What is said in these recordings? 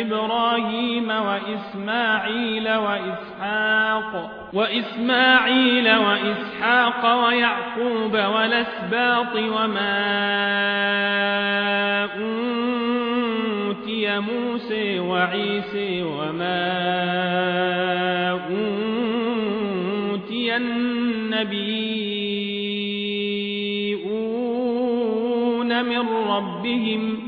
إبراهيم وإسماعيل وإسحاق وإسماعيل وإسحاق ويعقوب والأسباط وما أوتي موسى وعيسى وما أوتي النبيون من ربهم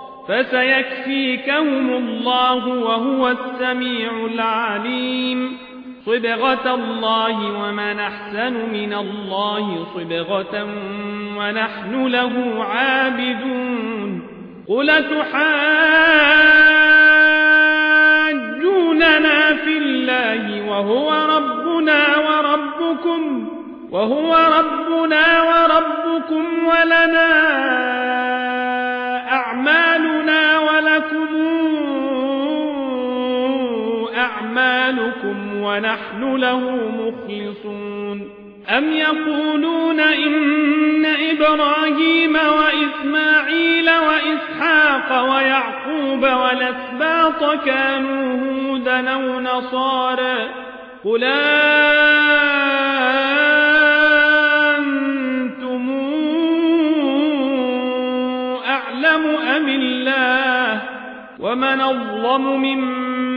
فسيكفيكهم الله وهو السميع العليم. صبغة الله ومن أحسن من الله صبغة ونحن له عابدون. قل تحاجوننا في الله وهو ربنا وربكم وهو ربنا وربكم ولنا أعمالكم ونحن له مخلصون. أم يقولون إن إبراهيم وإسماعيل وإسحاق ويعقوب والأسباط كانوا هودا أو نصارى قل أنتم أعلم أم الله؟ ومن الظلم ممن